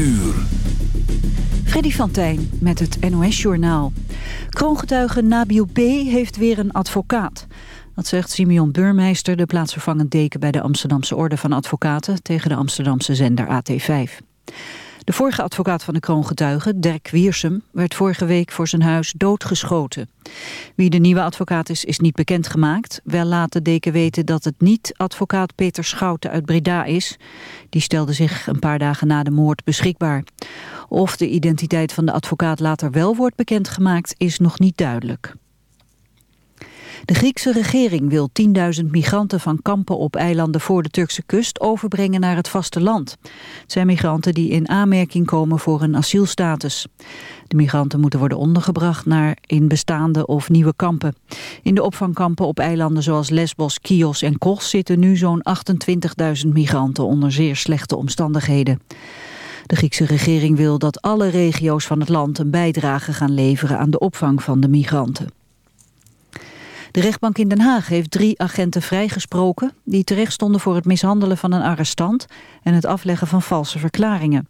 uur. Freddy van Tijn met het NOS-journaal. Kroongetuige Nabil B. heeft weer een advocaat. Dat zegt Simeon Burmeister, de plaatsvervangend deken... bij de Amsterdamse Orde van Advocaten... tegen de Amsterdamse zender AT5. De vorige advocaat van de kroongetuige, Dirk Wiersum, werd vorige week voor zijn huis doodgeschoten. Wie de nieuwe advocaat is, is niet bekendgemaakt. Wel laat de deken weten dat het niet advocaat Peter Schouten uit Breda is. Die stelde zich een paar dagen na de moord beschikbaar. Of de identiteit van de advocaat later wel wordt bekendgemaakt, is nog niet duidelijk. De Griekse regering wil 10.000 migranten van kampen op eilanden voor de Turkse kust overbrengen naar het vasteland. Het zijn migranten die in aanmerking komen voor een asielstatus. De migranten moeten worden ondergebracht naar in bestaande of nieuwe kampen. In de opvangkampen op eilanden zoals Lesbos, Chios en Kos zitten nu zo'n 28.000 migranten onder zeer slechte omstandigheden. De Griekse regering wil dat alle regio's van het land een bijdrage gaan leveren aan de opvang van de migranten. De rechtbank in Den Haag heeft drie agenten vrijgesproken... die terecht stonden voor het mishandelen van een arrestant... en het afleggen van valse verklaringen.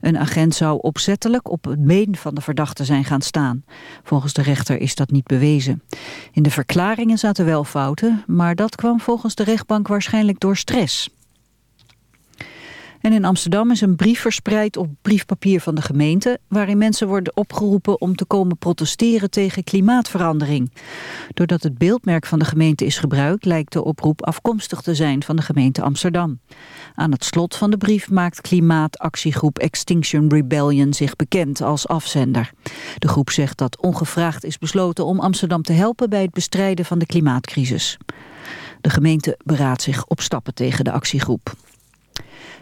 Een agent zou opzettelijk op het been van de verdachte zijn gaan staan. Volgens de rechter is dat niet bewezen. In de verklaringen zaten wel fouten... maar dat kwam volgens de rechtbank waarschijnlijk door stress. En in Amsterdam is een brief verspreid op briefpapier van de gemeente... waarin mensen worden opgeroepen om te komen protesteren tegen klimaatverandering. Doordat het beeldmerk van de gemeente is gebruikt... lijkt de oproep afkomstig te zijn van de gemeente Amsterdam. Aan het slot van de brief maakt klimaatactiegroep Extinction Rebellion zich bekend als afzender. De groep zegt dat ongevraagd is besloten om Amsterdam te helpen... bij het bestrijden van de klimaatcrisis. De gemeente beraadt zich op stappen tegen de actiegroep.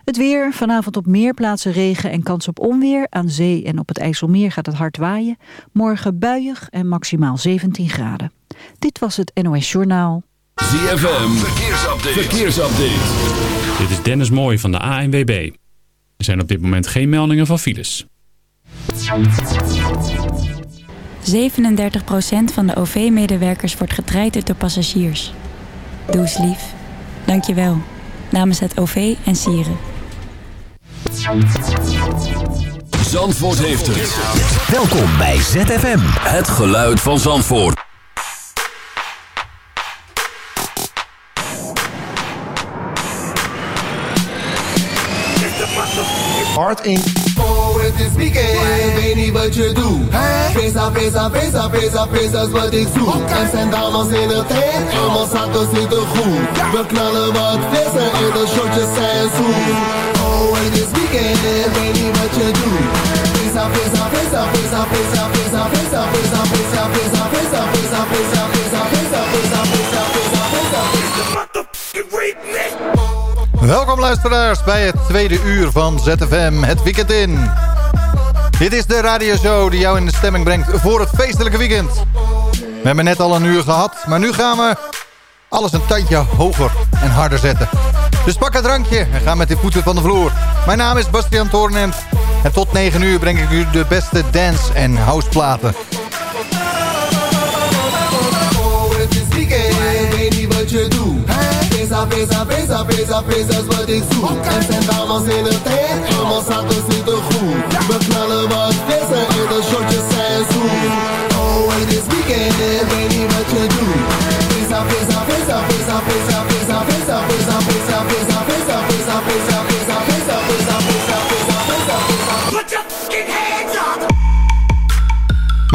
Het weer, vanavond op meer plaatsen regen en kans op onweer. Aan zee en op het IJsselmeer gaat het hard waaien. Morgen buiig en maximaal 17 graden. Dit was het NOS Journaal. ZFM, verkeersupdate. verkeersupdate. Dit is Dennis Mooij van de ANWB. Er zijn op dit moment geen meldingen van files. 37% van de OV-medewerkers wordt getraind door passagiers. Doe eens lief. Dank je wel. Namens het OV en Sieren. Zandvoort heeft het. Welkom bij ZFM. Het geluid van Zandvoort. Hard in. Oh, het is weekend, weet niet wat je doet. Pesa, pesa, pesa, pesa, pesa is wat ik zoek. Er zijn dames in het tent, allemaal zakken zitten goed. We knallen wat vissen en de shotjes zijn zoet. Oh, weekend. Welkom luisteraars bij het tweede uur van ZFM, het weekend in. Dit is de radioshow die jou in de stemming brengt voor het feestelijke weekend. We hebben net al een uur gehad, maar nu gaan we alles een tandje hoger en harder zetten. Dus pak een drankje en ga met de voeten van de vloer. Mijn naam is Bastiaan Toornem en tot 9 uur breng ik u de beste dance- en houseplaten. Oh. Er goed.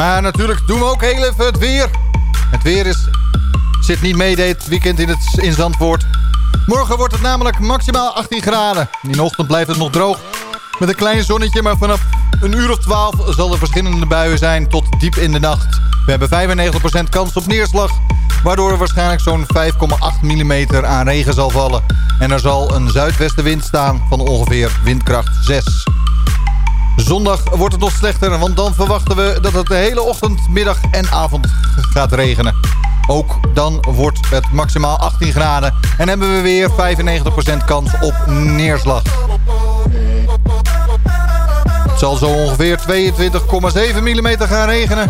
Maar natuurlijk doen we ook heel even het weer. Het weer is, zit niet mee dit weekend in, het, in Zandvoort. Morgen wordt het namelijk maximaal 18 graden. In de ochtend blijft het nog droog. Met een klein zonnetje, maar vanaf een uur of 12 zal er verschillende buien zijn tot diep in de nacht. We hebben 95% kans op neerslag, waardoor er waarschijnlijk zo'n 5,8 mm aan regen zal vallen. En er zal een zuidwestenwind staan van ongeveer windkracht 6. Zondag wordt het nog slechter, want dan verwachten we dat het de hele ochtend, middag en avond gaat regenen. Ook dan wordt het maximaal 18 graden en hebben we weer 95% kans op neerslag. Het zal zo ongeveer 22,7 mm gaan regenen.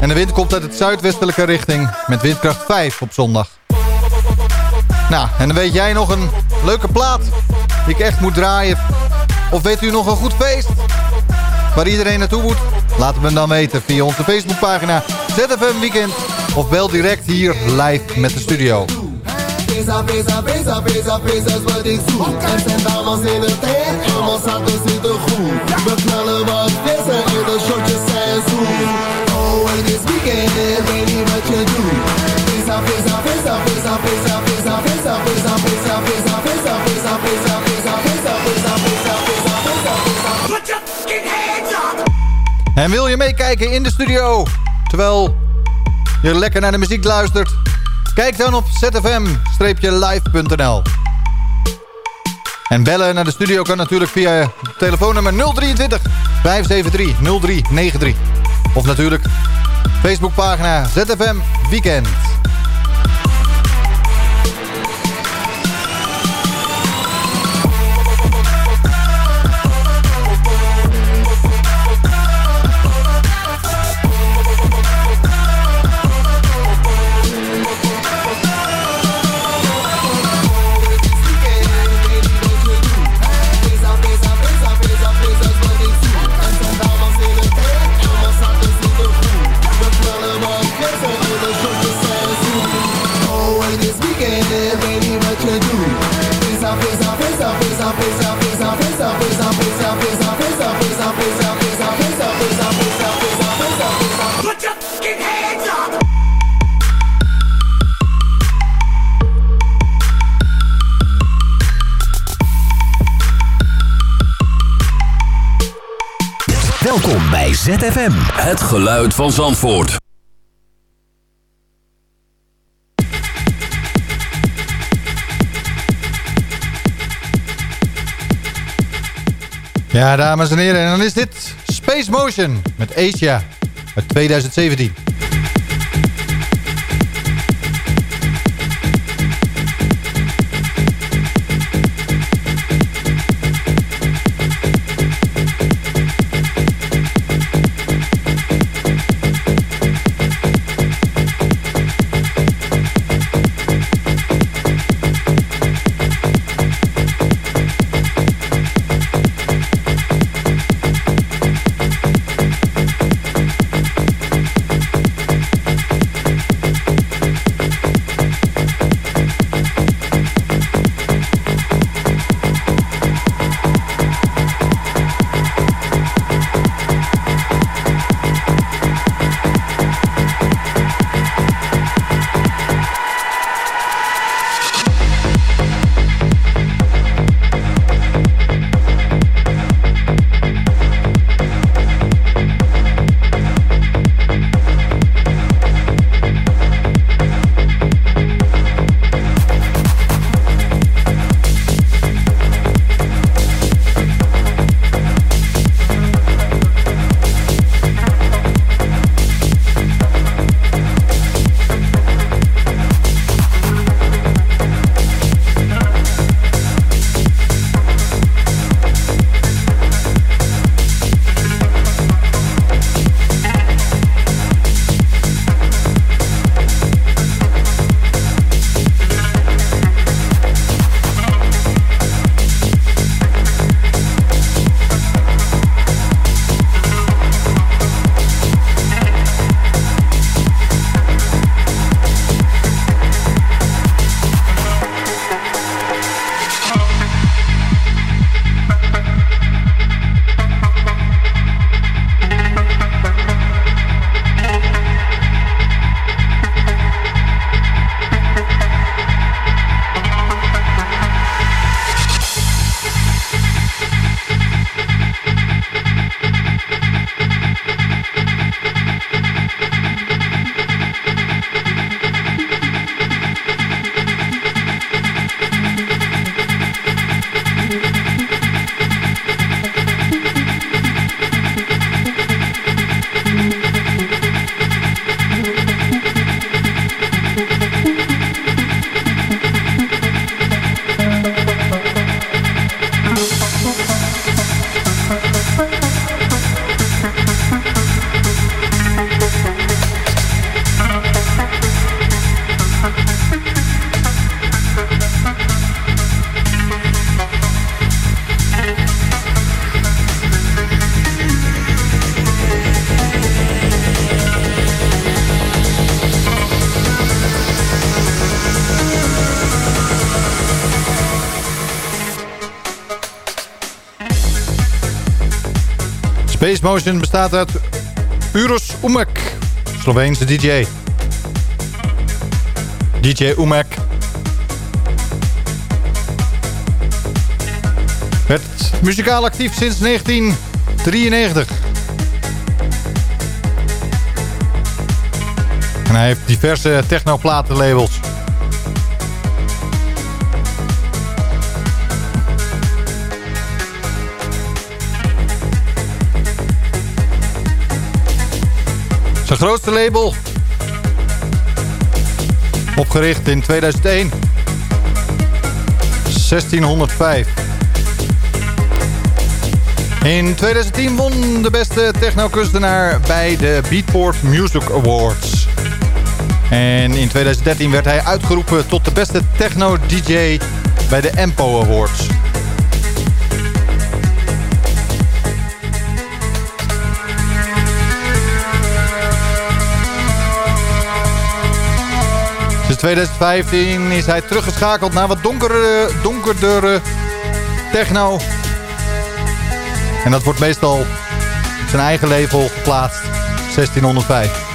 En de wind komt uit het zuidwestelijke richting met windkracht 5 op zondag. Nou, en dan weet jij nog een leuke plaat die ik echt moet draaien Of weet u nog een goed feest? Waar iedereen naartoe moet? Laat het me dan weten via onze Facebookpagina ZFM Weekend. Of bel direct hier live met de studio. En wil je meekijken in de studio? Terwijl je lekker naar de muziek luistert? Kijk dan op zfm-live.nl En bellen naar de studio kan natuurlijk via telefoonnummer 023 573 0393. Of natuurlijk Facebookpagina ZFM Weekend. ZFM. Het geluid van Zandvoort. Ja, dames en heren, en dan is dit Space Motion met Asia uit 2017. Motion bestaat uit Uros Umek, Sloveense DJ. DJ Umek werd muzikaal actief sinds 1993. En hij heeft diverse technoplatenlabels. Zijn grootste label. Opgericht in 2001. 1605. In 2010 won de beste techno-kunstenaar bij de Beatport Music Awards. En in 2013 werd hij uitgeroepen tot de beste techno-dj bij de Empo Awards. Sinds 2015 is hij teruggeschakeld naar wat donkere, donkerdere techno. En dat wordt meestal zijn eigen label geplaatst. 1605.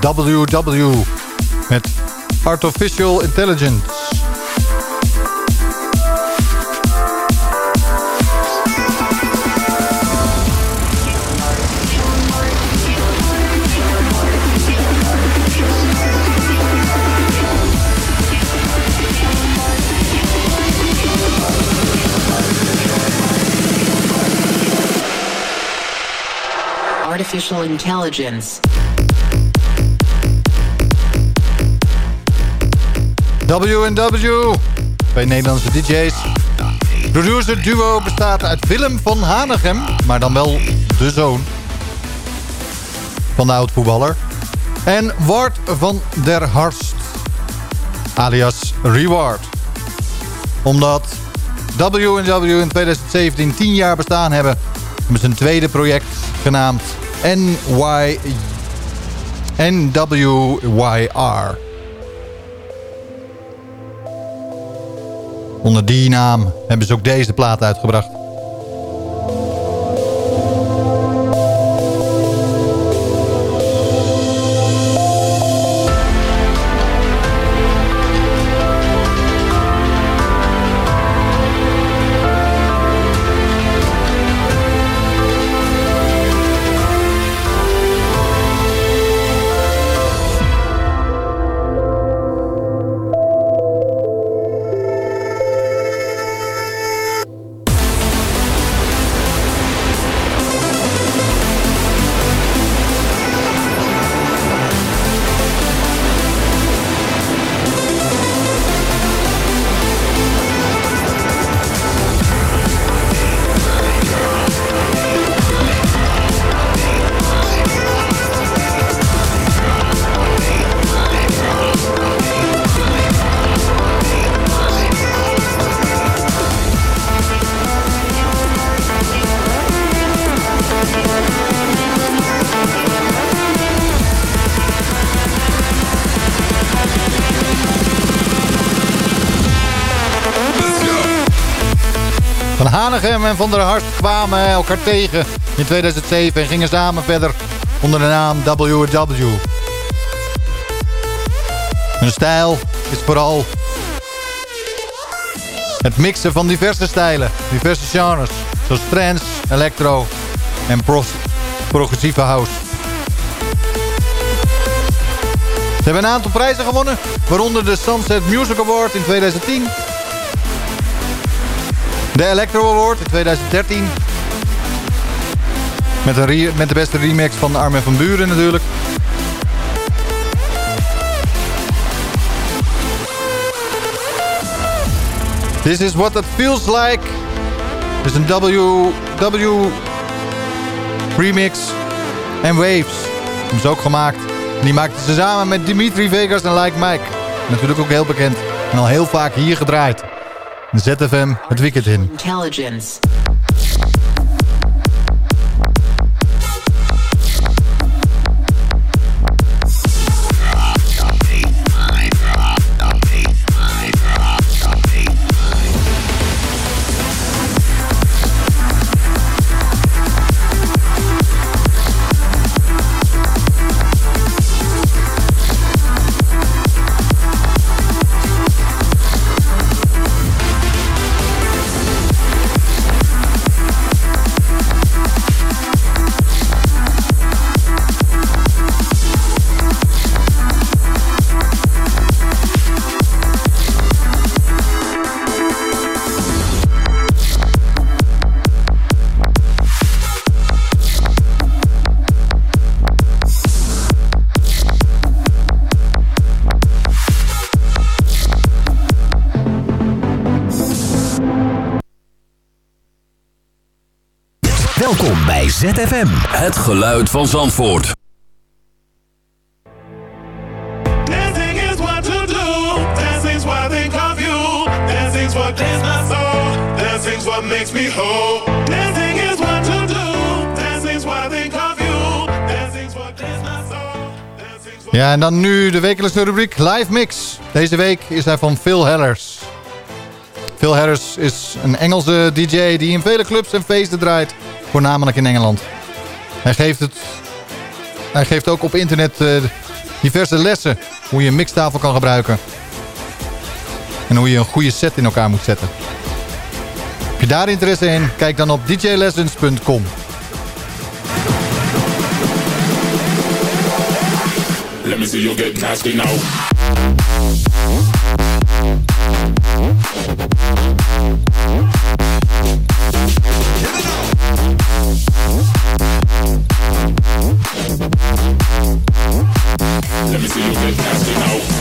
WW met Artificial Intelligence. Artificial intelligence. W&W, twee Nederlandse DJ's. Producer duo bestaat uit Willem van Hanegem, maar dan wel de zoon van de oud-voetballer. En Wart van der Harst, alias Reward. Omdat W&W in 2017 10 jaar bestaan hebben... hebben ze een tweede project genaamd NY... NWYR. Onder die naam hebben ze ook deze plaat uitgebracht. Hanegem en Van der Hart kwamen elkaar tegen in 2007 en gingen samen verder onder de naam WW. Hun stijl is vooral het mixen van diverse stijlen, diverse genres, zoals trance, electro en pro progressieve house. Ze hebben een aantal prijzen gewonnen, waaronder de Sunset Music Award in 2010... De Electro Award in 2013. Met, een met de beste remix van Armin van Buren natuurlijk. This is what it feels like. Is een W, w remix en Waves. Die is ook gemaakt. Die maakten ze samen met Dimitri Vegas en Like Mike. Natuurlijk ook heel bekend. En al heel vaak hier gedraaid. ZFM het weekend in. Intelligence. ZFM. Het geluid van Zandvoort. Dancing is what to do. Dancing's what I think of you. Dancing's what cleans my soul. Dancing's what makes me whole. Dancing is what to do. Dancing's what I think of you. Dancing's what cleans my soul. Dancing's what Ja, en dan nu de wekelijkse rubriek Live Mix. Deze week is hij van Phil Hellers. Phil Harris is een Engelse DJ die in vele clubs en feesten draait, Voornamelijk in Engeland. Hij geeft, het, hij geeft ook op internet eh, diverse lessen hoe je een mixtafel kan gebruiken. En hoe je een goede set in elkaar moet zetten. Heb je daar interesse in? Kijk dan op djlessons.com. Let me see you get nasty now. Let me see you get nasty now.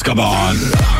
Escobar.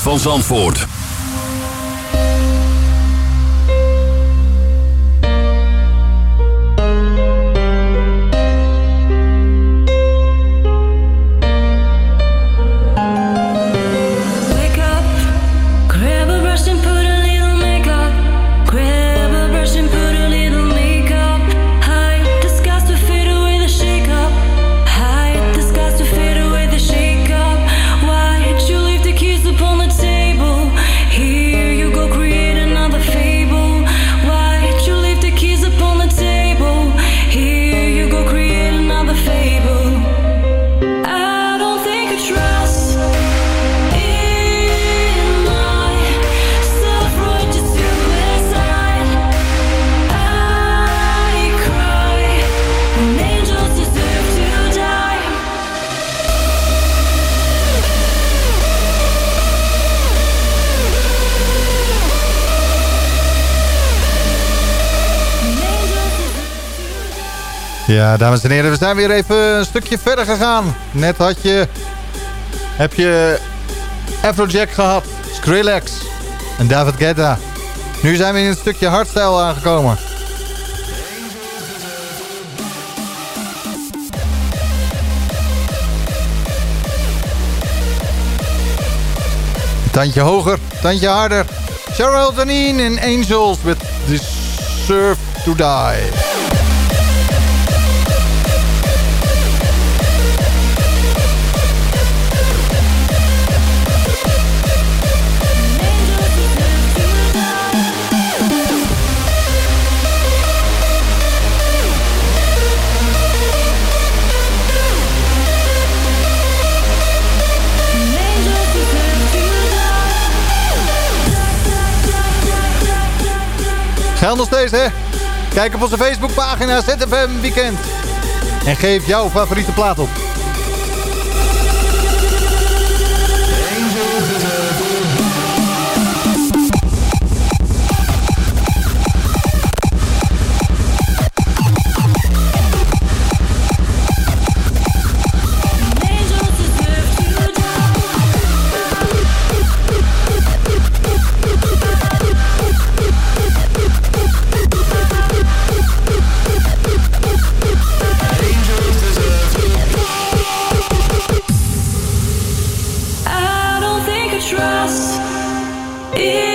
Van Zandvoort. Ja, dames en heren, we zijn weer even een stukje verder gegaan. Net had je, heb je Afrojack gehad, Skrillex en David Guetta. Nu zijn we in een stukje hardstyle aangekomen. Tandje hoger, tandje harder. Cheryl Danine en Angels with Deserve to Die. Geldt nog steeds, hè? Kijk op onze Facebookpagina ZFM Weekend. En geef jouw favoriete plaat op. in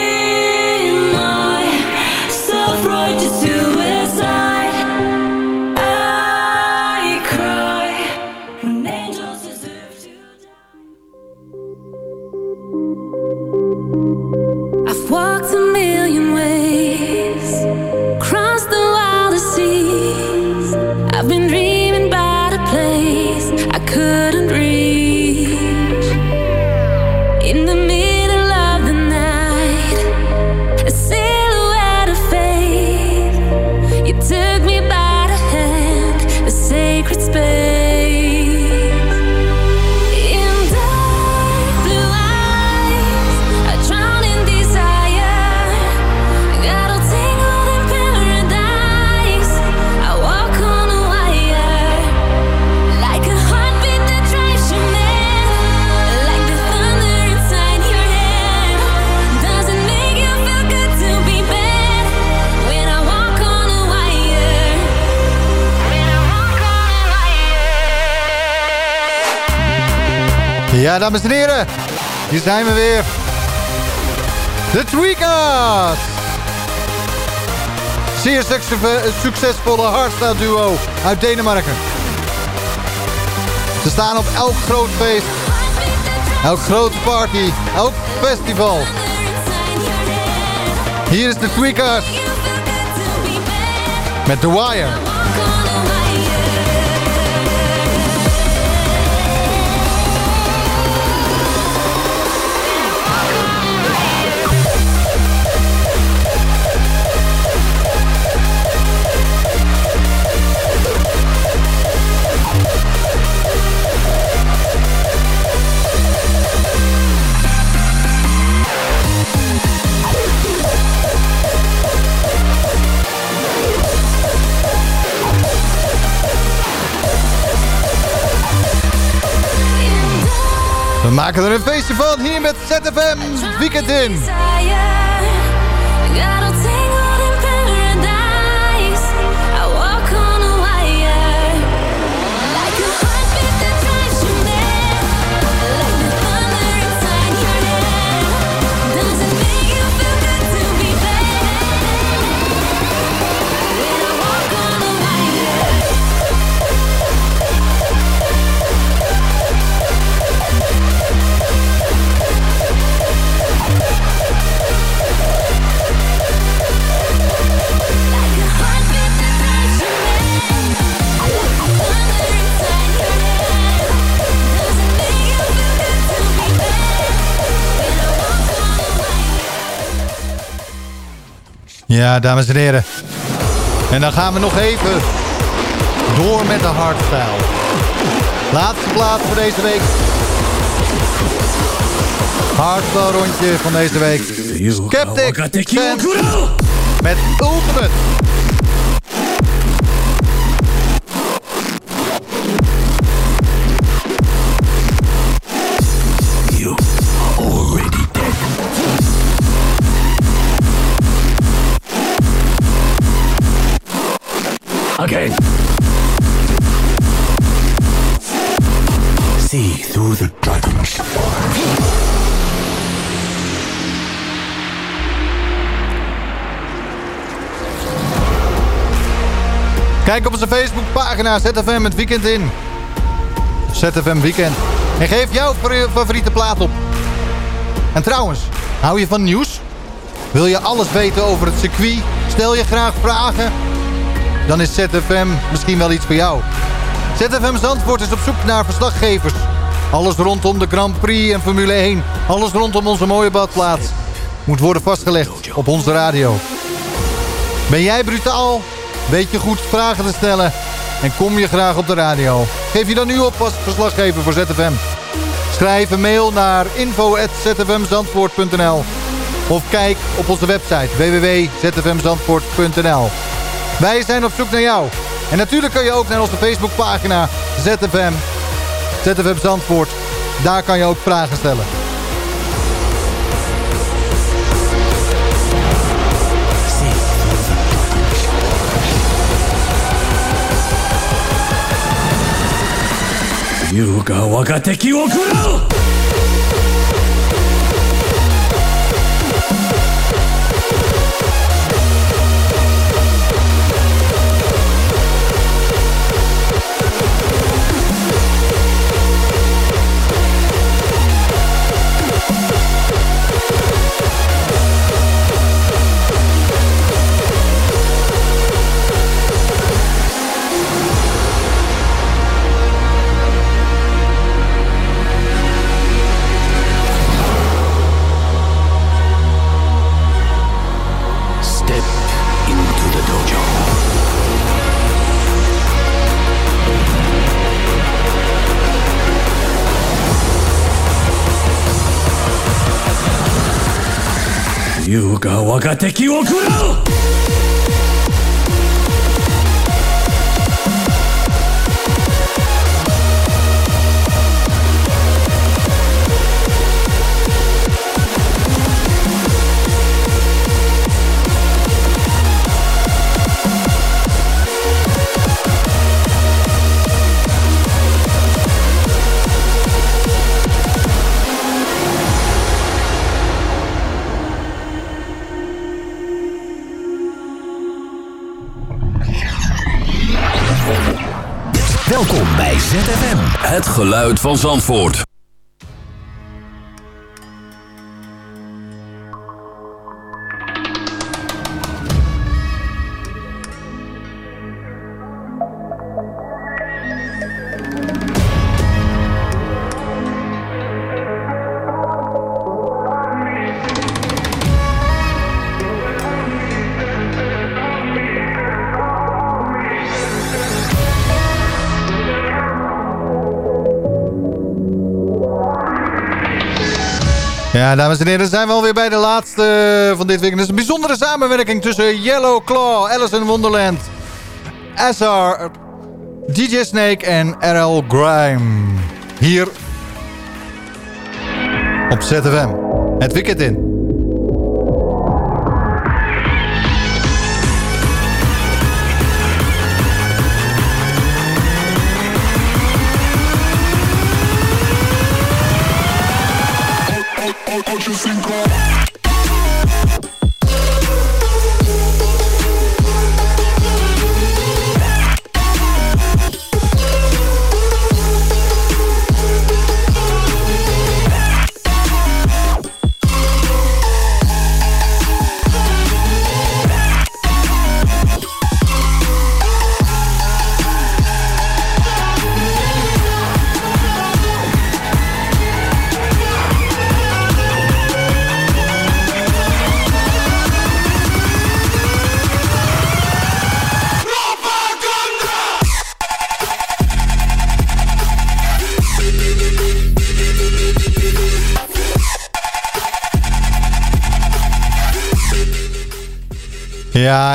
Dames en heren. Hier zijn we weer. De Tweakers. Zeer succesvolle hardstyle duo uit Denemarken. Ze staan op elk groot feest. Elk grote party. Elk festival. Hier is de Tweakers. Met The Wire. Maken er een feestje van hier met ZFM Weekend in. Ja, dames en heren. En dan gaan we nog even door met de hardstyle. Laatste plaats voor deze week. Hardstyle rondje van deze week. Skeptic met Ultimate. Again. See through the dragon's Kijk op onze Facebookpagina ZFM het weekend in. ZFM Weekend. En geef jouw favoriete plaat op. En trouwens, hou je van nieuws? Wil je alles weten over het circuit? Stel je graag vragen? Dan is ZFM misschien wel iets voor jou. ZFM Zandvoort is op zoek naar verslaggevers. Alles rondom de Grand Prix en Formule 1. Alles rondom onze mooie badplaats. Moet worden vastgelegd op onze radio. Ben jij brutaal? Weet je goed vragen te stellen? En kom je graag op de radio? Geef je dan nu op als verslaggever voor ZFM. Schrijf een mail naar info.zfmzandvoort.nl Of kijk op onze website www.zfmzandvoort.nl Wij zijn op zoek naar jou. En natuurlijk kan je ook naar onze Facebookpagina ZFM, ZFM Zandvoort. Daar kan je ook vragen stellen. Yuga waga 優雅若敵を食らう。Geluid van Zandvoort. Dames en heren, zijn we alweer bij de laatste van dit weekend. Het is een bijzondere samenwerking tussen Yellow Claw, Alice in Wonderland, SR, DJ Snake en RL Grime. Hier op ZFM. Het weekend in. single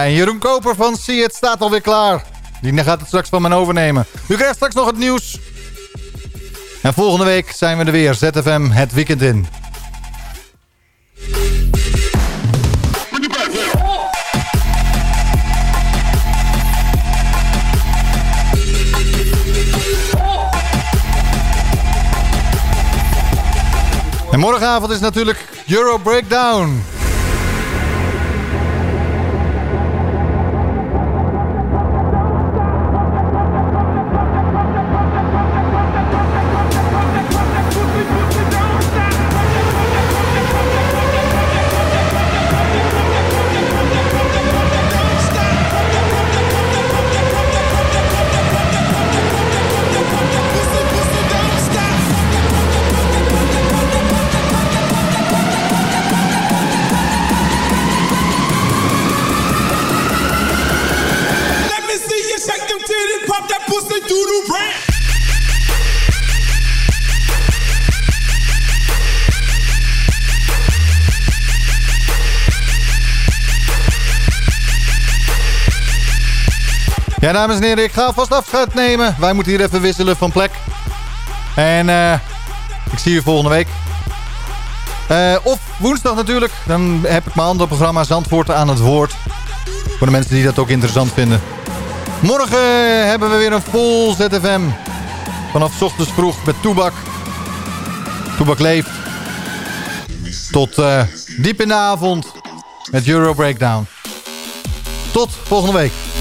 En Jeroen Koper van See It staat alweer klaar. Die gaat het straks van me overnemen. U krijgt straks nog het nieuws. En volgende week zijn we er weer. ZFM het weekend in. En morgenavond is natuurlijk Euro Breakdown. Ja, dames en heren, ik ga vast afscheid nemen. Wij moeten hier even wisselen van plek. En eh, ik zie je volgende week. Eh, of woensdag natuurlijk. Dan heb ik mijn andere programma Zandvoort aan het woord. Voor de mensen die dat ook interessant vinden. Morgen hebben we weer een vol ZFM. Vanaf ochtends vroeg met Toebak. Toebak leeft. Tot eh, diep in de avond met Euro Breakdown. Tot volgende week.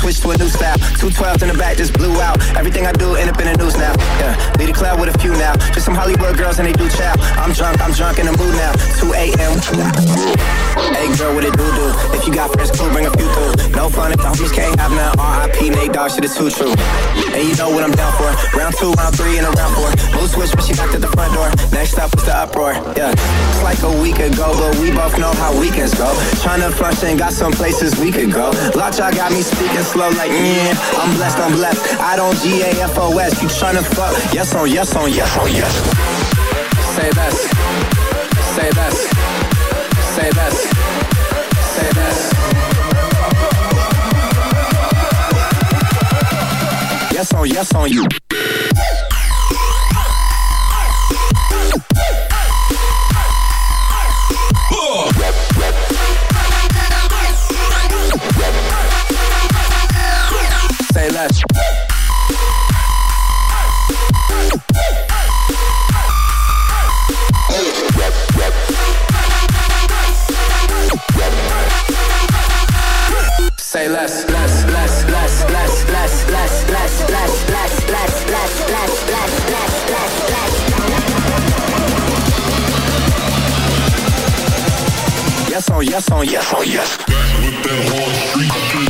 Switch to a new style. 212 in the back, just blew out. Everything I do, end up in the news now. Yeah, lead a club with a few now. Just some Hollywood girls and they do chow. I'm drunk, I'm drunk in the mood now. 2 a.m. Hey girl, what it do do? If you got friends, cool, bring a few through. No fun if the homies can't have none. R.I.P. Nate Dogg, shit is too true. And you know what I'm down for. Round two, round three, and a round four. Mood switch when she knocked at the front door. Next up was the uproar. Yeah, it's like a week ago, but we both know how weekends go. Tryna and got some places we could go. Lockjaw got me speaking slow, like yeah. I'm blessed, I'm blessed. I don't G A F O S. You tryna fuck? Yes on yes on yes on yes. Say less. Say less. Say less. Say less. Yes on yes on you. Say less. Less, less, less, less, less, less, less, less, less, less, less, less, less, less, less, less, less. Yes on yes on yes on yes. Stand